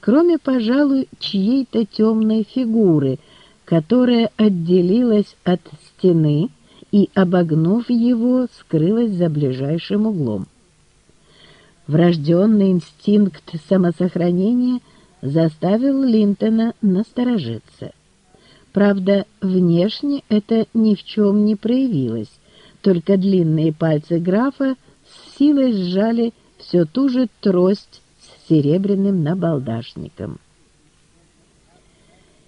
кроме, пожалуй, чьей-то темной фигуры, которая отделилась от стены и, обогнув его, скрылась за ближайшим углом. Врожденный инстинкт самосохранения заставил Линтона насторожиться. Правда, внешне это ни в чем не проявилось, только длинные пальцы графа с силой сжали все ту же трость серебряным набалдашником.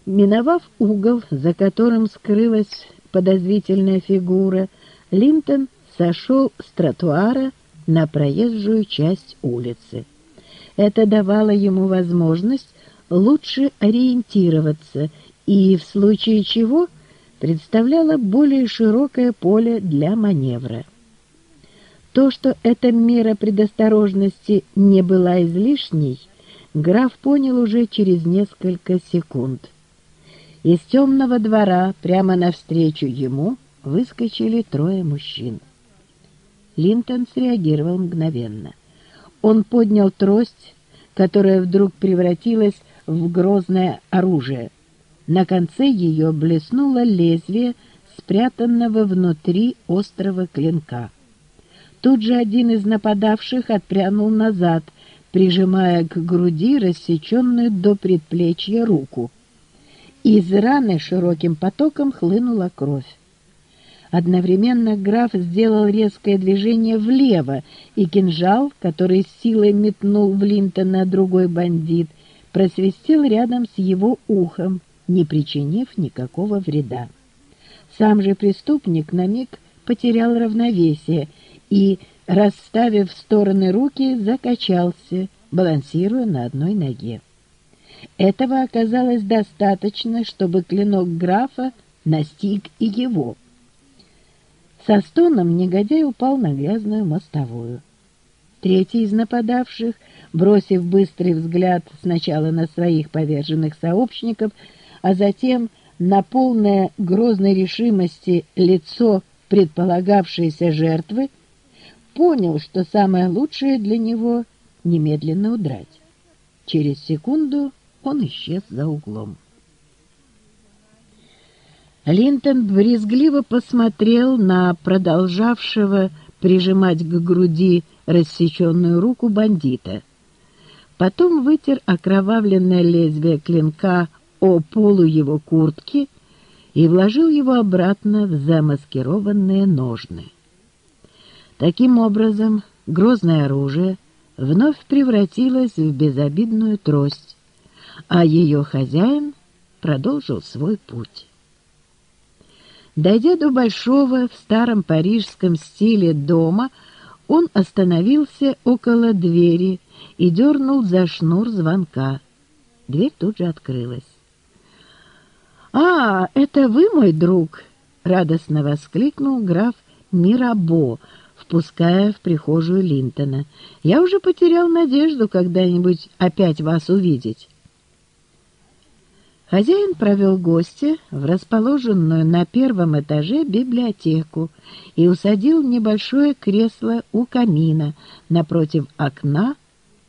Миновав угол, за которым скрылась подозрительная фигура, Линтон сошел с тротуара на проезжую часть улицы. Это давало ему возможность лучше ориентироваться и, в случае чего, представляло более широкое поле для маневра. То, что эта мера предосторожности не была излишней, граф понял уже через несколько секунд. Из темного двора прямо навстречу ему выскочили трое мужчин. Линтон среагировал мгновенно. Он поднял трость, которая вдруг превратилась в грозное оружие. На конце ее блеснуло лезвие, спрятанного внутри острого клинка. Тут же один из нападавших отпрянул назад, прижимая к груди рассеченную до предплечья руку. Из раны широким потоком хлынула кровь. Одновременно граф сделал резкое движение влево, и кинжал, который силой метнул в Линтона другой бандит, просвистел рядом с его ухом, не причинив никакого вреда. Сам же преступник на миг потерял равновесие и, расставив в стороны руки, закачался, балансируя на одной ноге. Этого оказалось достаточно, чтобы клинок графа настиг и его — со стоном негодяй упал на грязную мостовую. Третий из нападавших, бросив быстрый взгляд сначала на своих поверженных сообщников, а затем на полное грозной решимости лицо предполагавшейся жертвы, понял, что самое лучшее для него — немедленно удрать. Через секунду он исчез за углом. Линтон брезгливо посмотрел на продолжавшего прижимать к груди рассеченную руку бандита. Потом вытер окровавленное лезвие клинка о полу его куртки и вложил его обратно в замаскированные ножны. Таким образом, грозное оружие вновь превратилось в безобидную трость, а ее хозяин продолжил свой путь. Дойдя до большого в старом парижском стиле дома, он остановился около двери и дернул за шнур звонка. Дверь тут же открылась. «А, это вы, мой друг!» — радостно воскликнул граф Мирабо, впуская в прихожую Линтона. «Я уже потерял надежду когда-нибудь опять вас увидеть». Хозяин провел гостя в расположенную на первом этаже библиотеку и усадил небольшое кресло у камина напротив окна,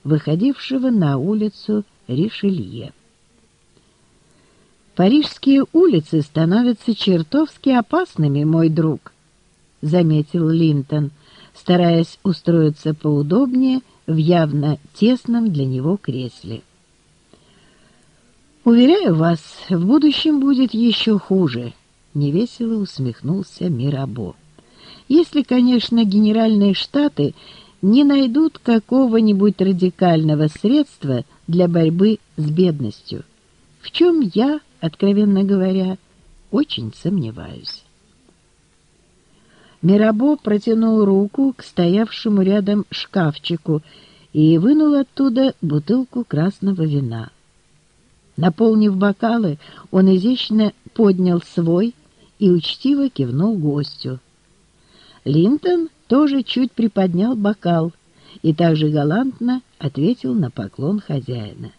выходившего на улицу Ришелье. «Парижские улицы становятся чертовски опасными, мой друг», — заметил Линтон, стараясь устроиться поудобнее в явно тесном для него кресле. «Уверяю вас, в будущем будет еще хуже», — невесело усмехнулся Мирабо. «Если, конечно, генеральные штаты не найдут какого-нибудь радикального средства для борьбы с бедностью, в чем я, откровенно говоря, очень сомневаюсь». Мирабо протянул руку к стоявшему рядом шкафчику и вынул оттуда бутылку красного вина. Наполнив бокалы, он изящно поднял свой и учтиво кивнул гостю. Линтон тоже чуть приподнял бокал и также галантно ответил на поклон хозяина.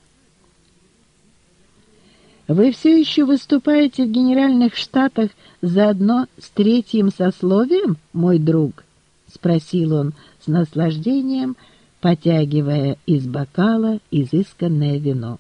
«Вы все еще выступаете в Генеральных Штатах заодно с третьим сословием, мой друг?» — спросил он с наслаждением, потягивая из бокала изысканное вино.